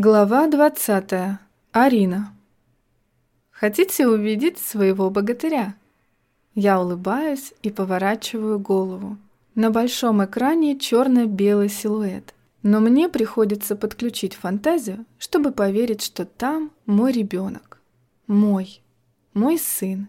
Глава 20. Арина. Хотите увидеть своего богатыря? Я улыбаюсь и поворачиваю голову. На большом экране черно-белый силуэт. Но мне приходится подключить фантазию, чтобы поверить, что там мой ребенок. Мой. Мой сын.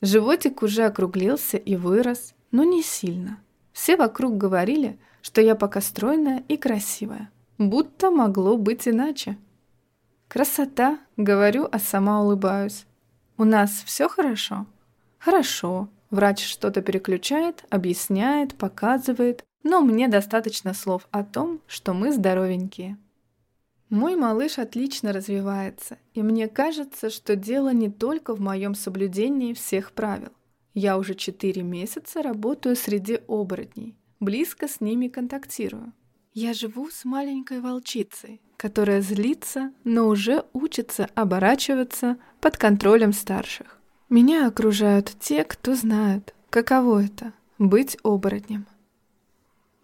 Животик уже округлился и вырос, но не сильно. Все вокруг говорили, что я пока стройная и красивая будто могло быть иначе. Красота, говорю, а сама улыбаюсь. У нас все хорошо? Хорошо. Врач что-то переключает, объясняет, показывает, но мне достаточно слов о том, что мы здоровенькие. Мой малыш отлично развивается, и мне кажется, что дело не только в моем соблюдении всех правил. Я уже четыре месяца работаю среди оборотней, близко с ними контактирую. Я живу с маленькой волчицей, которая злится, но уже учится оборачиваться под контролем старших. Меня окружают те, кто знают, каково это — быть оборотнем.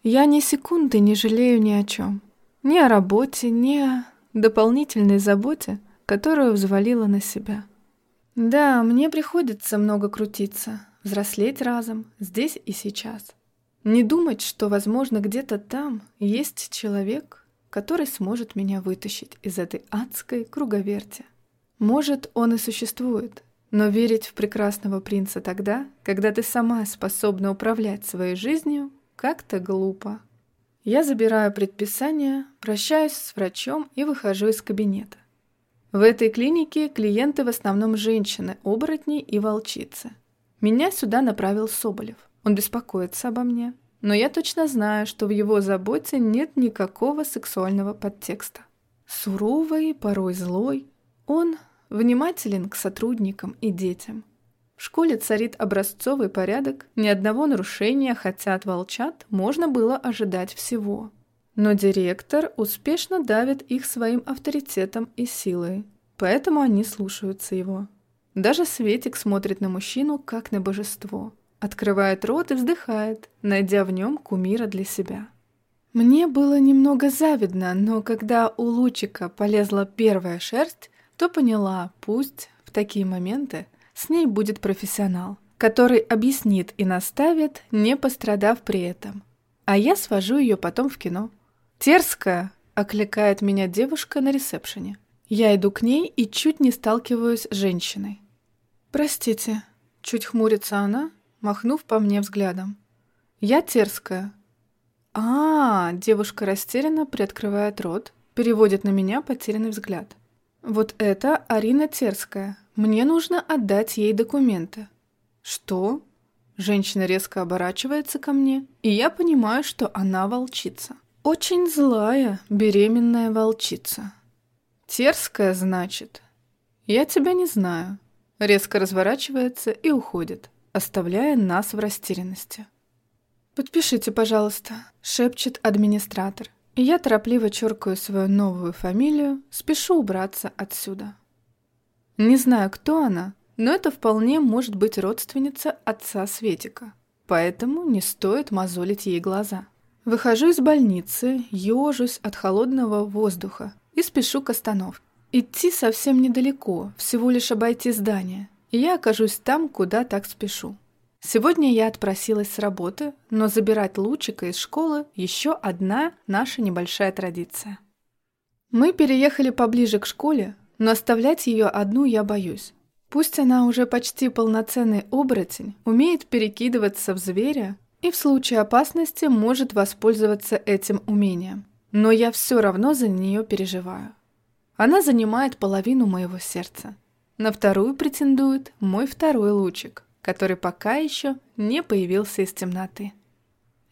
Я ни секунды не жалею ни о чем. Ни о работе, ни о дополнительной заботе, которую взвалила на себя. Да, мне приходится много крутиться, взрослеть разом, здесь и сейчас — не думать, что, возможно, где-то там есть человек, который сможет меня вытащить из этой адской круговерти. Может, он и существует, но верить в прекрасного принца тогда, когда ты сама способна управлять своей жизнью, как-то глупо. Я забираю предписание, прощаюсь с врачом и выхожу из кабинета. В этой клинике клиенты в основном женщины, оборотни и волчицы. Меня сюда направил Соболев – он беспокоится обо мне, но я точно знаю, что в его заботе нет никакого сексуального подтекста. Суровый, порой злой, он внимателен к сотрудникам и детям. В школе царит образцовый порядок, ни одного нарушения, хотя от волчат можно было ожидать всего. Но директор успешно давит их своим авторитетом и силой, поэтому они слушаются его. Даже Светик смотрит на мужчину как на божество – открывает рот и вздыхает, найдя в нем кумира для себя. Мне было немного завидно, но когда у Лучика полезла первая шерсть, то поняла, пусть в такие моменты с ней будет профессионал, который объяснит и наставит, не пострадав при этом. А я свожу ее потом в кино. «Терская!» — окликает меня девушка на ресепшене. Я иду к ней и чуть не сталкиваюсь с женщиной. «Простите», — чуть хмурится она, махнув по мне взглядом. «Я Терская». А, -а, -а девушка растерянно приоткрывает рот, переводит на меня потерянный взгляд. «Вот это Арина Терская. Мне нужно отдать ей документы». «Что?» Женщина резко оборачивается ко мне, и я понимаю, что она волчица. Очень злая, беременная волчица. «Терская, значит?» «Я тебя не знаю». Резко разворачивается и уходит оставляя нас в растерянности. «Подпишите, пожалуйста», — шепчет администратор. И я торопливо черкаю свою новую фамилию, спешу убраться отсюда. Не знаю, кто она, но это вполне может быть родственница отца Светика, поэтому не стоит мозолить ей глаза. Выхожу из больницы, ежусь от холодного воздуха и спешу к остановке. Идти совсем недалеко, всего лишь обойти здание и я окажусь там, куда так спешу. Сегодня я отпросилась с работы, но забирать Лучика из школы – еще одна наша небольшая традиция. Мы переехали поближе к школе, но оставлять ее одну я боюсь. Пусть она уже почти полноценный оборотень, умеет перекидываться в зверя и в случае опасности может воспользоваться этим умением. Но я все равно за нее переживаю. Она занимает половину моего сердца. На вторую претендует мой второй лучик, который пока еще не появился из темноты.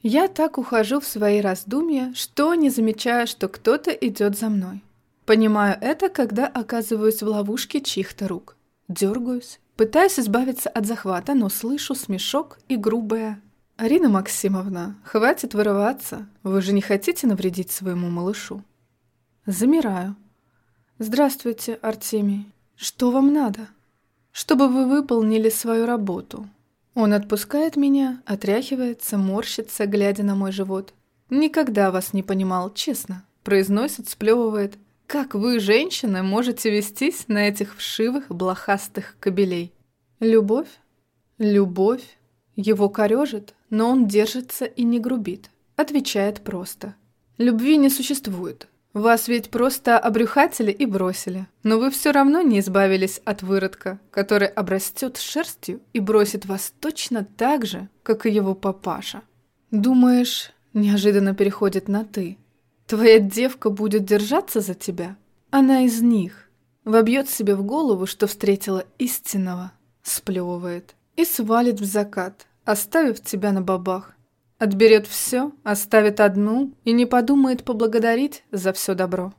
Я так ухожу в свои раздумья, что не замечаю, что кто-то идет за мной. Понимаю это, когда оказываюсь в ловушке чьих-то рук. Дергаюсь, пытаюсь избавиться от захвата, но слышу смешок и грубое «Арина Максимовна, хватит вырываться, вы же не хотите навредить своему малышу?» Замираю. «Здравствуйте, Артемий. «Что вам надо?» «Чтобы вы выполнили свою работу». Он отпускает меня, отряхивается, морщится, глядя на мой живот. «Никогда вас не понимал, честно», — произносит, сплевывает. Как вы, женщины, можете вестись на этих вшивых, блохастых кобелей? Любовь? Любовь. Его корежит, но он держится и не грубит. Отвечает просто. Любви не существует. Вас ведь просто обрюхатили и бросили. Но вы все равно не избавились от выродка, который обрастет шерстью и бросит вас точно так же, как и его папаша. Думаешь, неожиданно переходит на «ты». Твоя девка будет держаться за тебя? Она из них. Вобьет себе в голову, что встретила истинного, сплевывает и свалит в закат, оставив тебя на бабах. Отберет все, оставит одну и не подумает поблагодарить за все добро.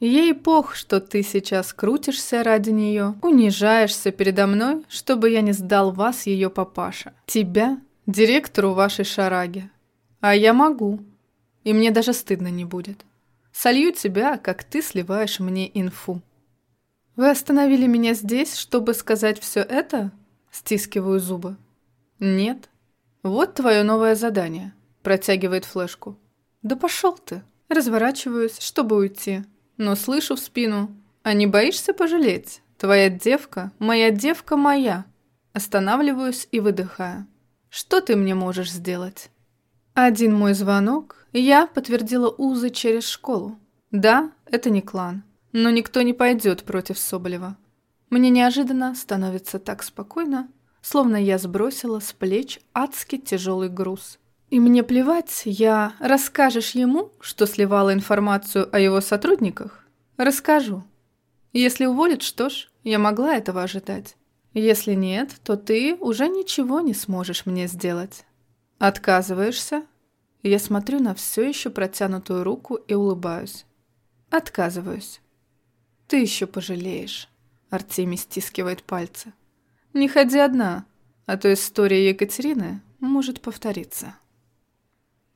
Ей пох, что ты сейчас крутишься ради нее, унижаешься передо мной, чтобы я не сдал вас ее папаша. Тебя, директору вашей шараги. А я могу. И мне даже стыдно не будет. Солью тебя, как ты сливаешь мне инфу. Вы остановили меня здесь, чтобы сказать все это? Стискиваю зубы. Нет. «Вот твое новое задание», – протягивает флешку. «Да пошел ты!» Разворачиваюсь, чтобы уйти, но слышу в спину. «А не боишься пожалеть? Твоя девка, моя девка моя!» Останавливаюсь и выдыхаю. «Что ты мне можешь сделать?» Один мой звонок, я подтвердила узы через школу. Да, это не клан, но никто не пойдет против Соболева. Мне неожиданно становится так спокойно, словно я сбросила с плеч адски тяжелый груз. И мне плевать, я расскажешь ему, что сливала информацию о его сотрудниках? Расскажу. Если уволят, что ж, я могла этого ожидать. Если нет, то ты уже ничего не сможешь мне сделать. Отказываешься? Я смотрю на все еще протянутую руку и улыбаюсь. Отказываюсь. Ты еще пожалеешь. Артемий стискивает пальцы. Не ходи одна, а то история Екатерины может повториться.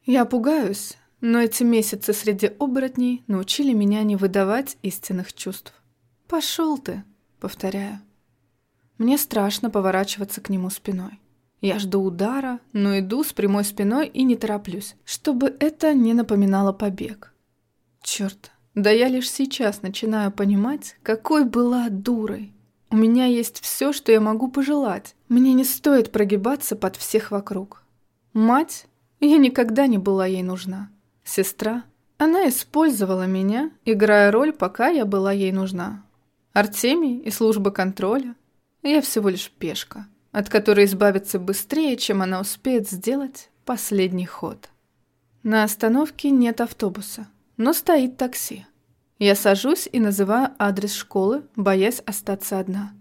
Я пугаюсь, но эти месяцы среди оборотней научили меня не выдавать истинных чувств. «Пошел ты», — повторяю. Мне страшно поворачиваться к нему спиной. Я жду удара, но иду с прямой спиной и не тороплюсь, чтобы это не напоминало побег. Черт, да я лишь сейчас начинаю понимать, какой была дурой. У меня есть все, что я могу пожелать. Мне не стоит прогибаться под всех вокруг. Мать? Я никогда не была ей нужна. Сестра? Она использовала меня, играя роль, пока я была ей нужна. Артемий и служба контроля? Я всего лишь пешка, от которой избавиться быстрее, чем она успеет сделать последний ход. На остановке нет автобуса, но стоит такси. Я сажусь и называю адрес школы, боясь остаться одна.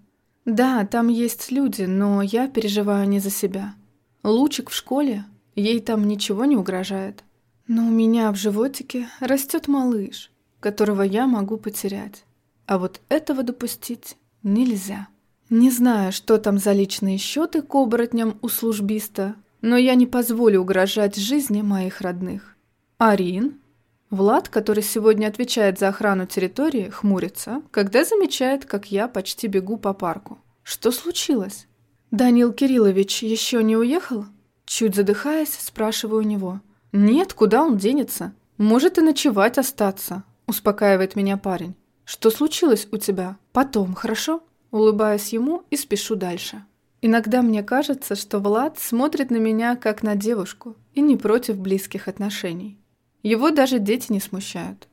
Да, там есть люди, но я переживаю не за себя. Лучик в школе, ей там ничего не угрожает. Но у меня в животике растет малыш, которого я могу потерять. А вот этого допустить нельзя. Не знаю, что там за личные счеты к оборотням у службиста, но я не позволю угрожать жизни моих родных. Арин Влад, который сегодня отвечает за охрану территории, хмурится, когда замечает, как я почти бегу по парку. Что случилось? Данил Кириллович еще не уехал? Чуть задыхаясь, спрашиваю у него. Нет, куда он денется? Может и ночевать остаться, успокаивает меня парень. Что случилось у тебя? Потом, хорошо? Улыбаюсь ему и спешу дальше. Иногда мне кажется, что Влад смотрит на меня как на девушку и не против близких отношений. Его даже дети не смущают.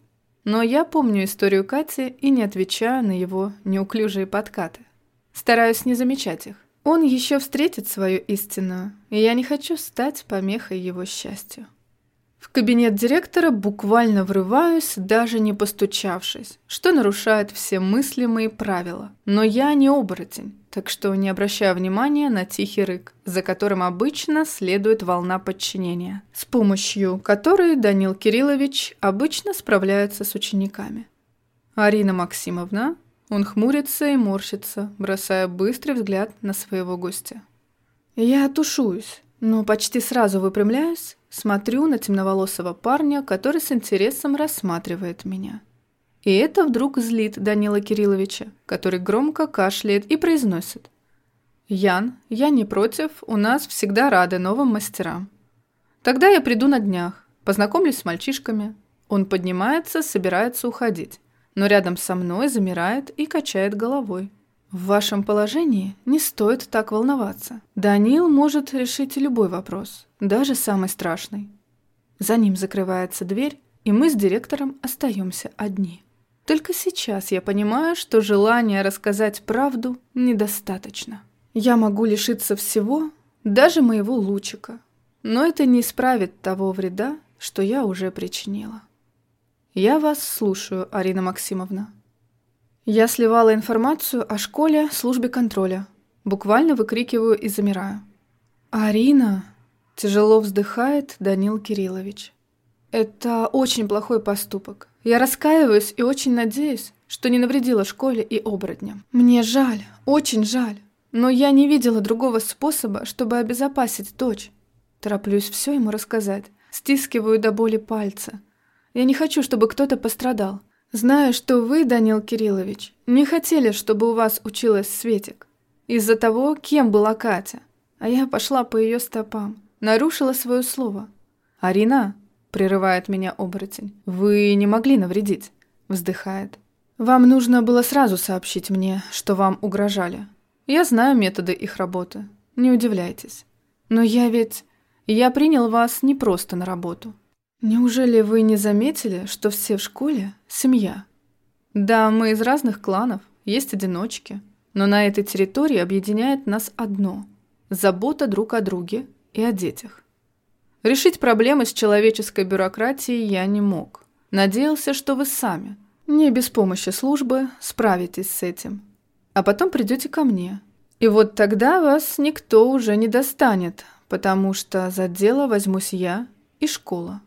Но я помню историю Кати и не отвечаю на его неуклюжие подкаты. Стараюсь не замечать их. Он еще встретит свою истинную, и я не хочу стать помехой его счастью. В кабинет директора буквально врываюсь, даже не постучавшись, что нарушает все мыслимые правила. Но я не оборотень, так что не обращаю внимания на тихий рык, за которым обычно следует волна подчинения, с помощью которой Данил Кириллович обычно справляется с учениками. Арина Максимовна, он хмурится и морщится, бросая быстрый взгляд на своего гостя. Я тушуюсь, но почти сразу выпрямляюсь, смотрю на темноволосого парня, который с интересом рассматривает меня. И это вдруг злит Данила Кирилловича, который громко кашляет и произносит. «Ян, я не против, у нас всегда рады новым мастерам. Тогда я приду на днях, познакомлюсь с мальчишками». Он поднимается, собирается уходить. но рядом со мной замирает и качает головой. В вашем положении не стоит так волноваться. Данил может решить любой вопрос, даже самый страшный. За ним закрывается дверь, и мы с директором остаемся одни. Только сейчас я понимаю, что желания рассказать правду недостаточно. Я могу лишиться всего, даже моего лучика, но это не исправит того вреда, что я уже причинила. Я вас слушаю, Арина Максимовна. Я сливала информацию о школе службе контроля. Буквально выкрикиваю и замираю. «Арина!» – тяжело вздыхает Данил Кириллович. «Это очень плохой поступок. Я раскаиваюсь и очень надеюсь, что не навредила школе и оборотням. Мне жаль, очень жаль, но я не видела другого способа, чтобы обезопасить дочь. Тороплюсь все ему рассказать, стискиваю до боли пальцы. Я не хочу, чтобы кто-то пострадал. Знаю, что вы, Данил Кириллович, не хотели, чтобы у вас училась Светик. Из-за того, кем была Катя. А я пошла по ее стопам, нарушила свое слово. «Арина», — прерывает меня оборотень, — «вы не могли навредить», — вздыхает. «Вам нужно было сразу сообщить мне, что вам угрожали. Я знаю методы их работы, не удивляйтесь. Но я ведь... Я принял вас не просто на работу. Неужели вы не заметили, что все в школе – семья? Да, мы из разных кланов, есть одиночки, но на этой территории объединяет нас одно – забота друг о друге и о детях. Решить проблемы с человеческой бюрократией я не мог. Надеялся, что вы сами, не без помощи службы, справитесь с этим. А потом придете ко мне. И вот тогда вас никто уже не достанет, потому что за дело возьмусь я и школа.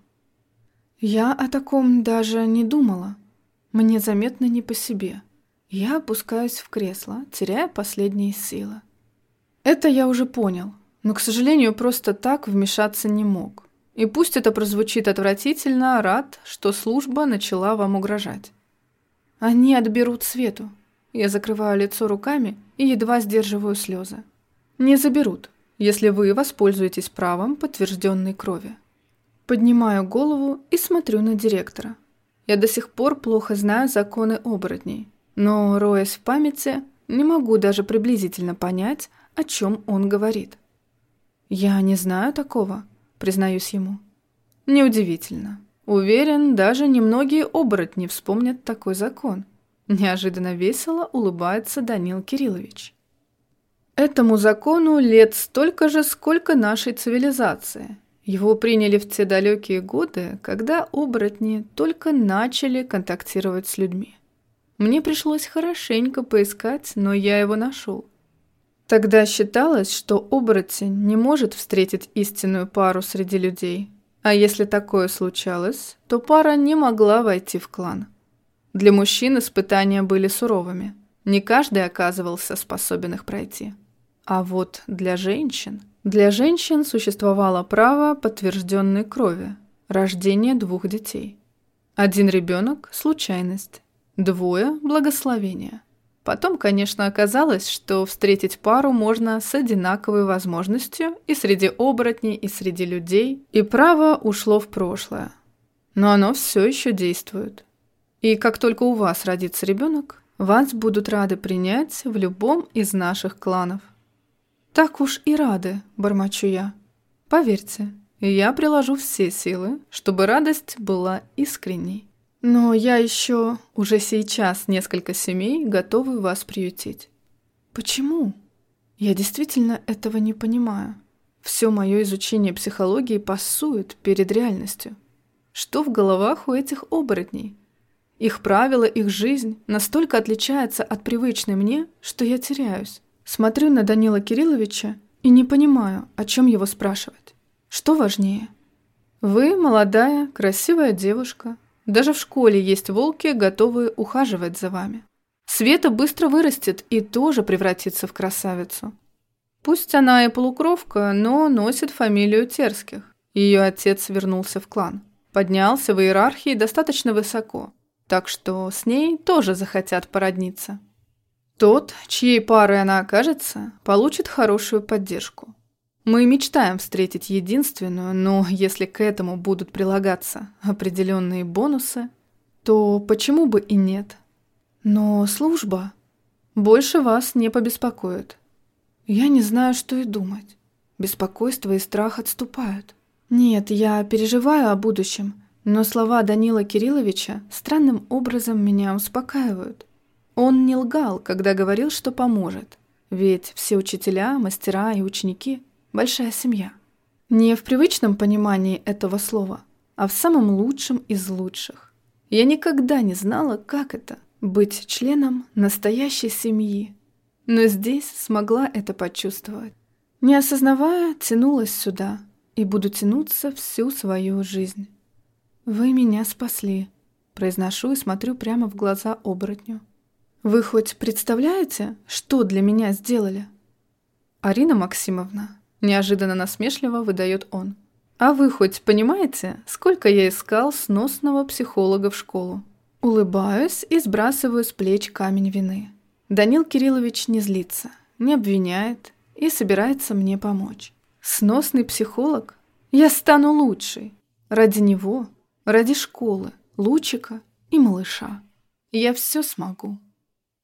Я о таком даже не думала. Мне заметно не по себе. Я опускаюсь в кресло, теряя последние силы. Это я уже понял, но, к сожалению, просто так вмешаться не мог. И пусть это прозвучит отвратительно, рад, что служба начала вам угрожать. Они отберут Свету. Я закрываю лицо руками и едва сдерживаю слезы. Не заберут, если вы воспользуетесь правом подтвержденной крови. Поднимаю голову и смотрю на директора. Я до сих пор плохо знаю законы оборотней, но, роясь в памяти, не могу даже приблизительно понять, о чем он говорит. «Я не знаю такого», — признаюсь ему. «Неудивительно. Уверен, даже немногие оборотни вспомнят такой закон». Неожиданно весело улыбается Данил Кириллович. Этому закону лет столько же, сколько нашей цивилизации, его приняли в те далекие годы, когда оборотни только начали контактировать с людьми. Мне пришлось хорошенько поискать, но я его нашел. Тогда считалось, что оборотень не может встретить истинную пару среди людей, а если такое случалось, то пара не могла войти в клан. Для мужчин испытания были суровыми, не каждый оказывался способен их пройти. А вот для женщин – для женщин существовало право подтвержденной крови, рождение двух детей. Один ребенок – случайность, двое – благословение. Потом, конечно, оказалось, что встретить пару можно с одинаковой возможностью и среди оборотней, и среди людей, и право ушло в прошлое. Но оно все еще действует. И как только у вас родится ребенок, вас будут рады принять в любом из наших кланов – «Так уж и рады», – бормочу я. «Поверьте, я приложу все силы, чтобы радость была искренней. Но я еще уже сейчас несколько семей готовы вас приютить». «Почему?» Я действительно этого не понимаю. Все мое изучение психологии пасует перед реальностью. Что в головах у этих оборотней? Их правила, их жизнь настолько отличаются от привычной мне, что я теряюсь. Смотрю на Данила Кирилловича и не понимаю, о чем его спрашивать. Что важнее? Вы молодая, красивая девушка. Даже в школе есть волки, готовые ухаживать за вами. Света быстро вырастет и тоже превратится в красавицу. Пусть она и полукровка, но носит фамилию Терских. Ее отец вернулся в клан. Поднялся в иерархии достаточно высоко, так что с ней тоже захотят породниться. Тот, чьей парой она окажется, получит хорошую поддержку. Мы мечтаем встретить единственную, но если к этому будут прилагаться определенные бонусы, то почему бы и нет? Но служба больше вас не побеспокоит. Я не знаю, что и думать. Беспокойство и страх отступают. Нет, я переживаю о будущем, но слова Данила Кирилловича странным образом меня успокаивают. Он не лгал, когда говорил, что поможет. Ведь все учителя, мастера и ученики – большая семья. Не в привычном понимании этого слова, а в самом лучшем из лучших. Я никогда не знала, как это – быть членом настоящей семьи. Но здесь смогла это почувствовать. Не осознавая, тянулась сюда и буду тянуться всю свою жизнь. «Вы меня спасли», – произношу и смотрю прямо в глаза оборотню. Вы хоть представляете, что для меня сделали? Арина Максимовна, неожиданно насмешливо выдает он. А вы хоть понимаете, сколько я искал сносного психолога в школу? Улыбаюсь и сбрасываю с плеч камень вины. Данил Кириллович не злится, не обвиняет и собирается мне помочь. Сносный психолог? Я стану лучшей. Ради него, ради школы, Лучика и малыша. Я все смогу.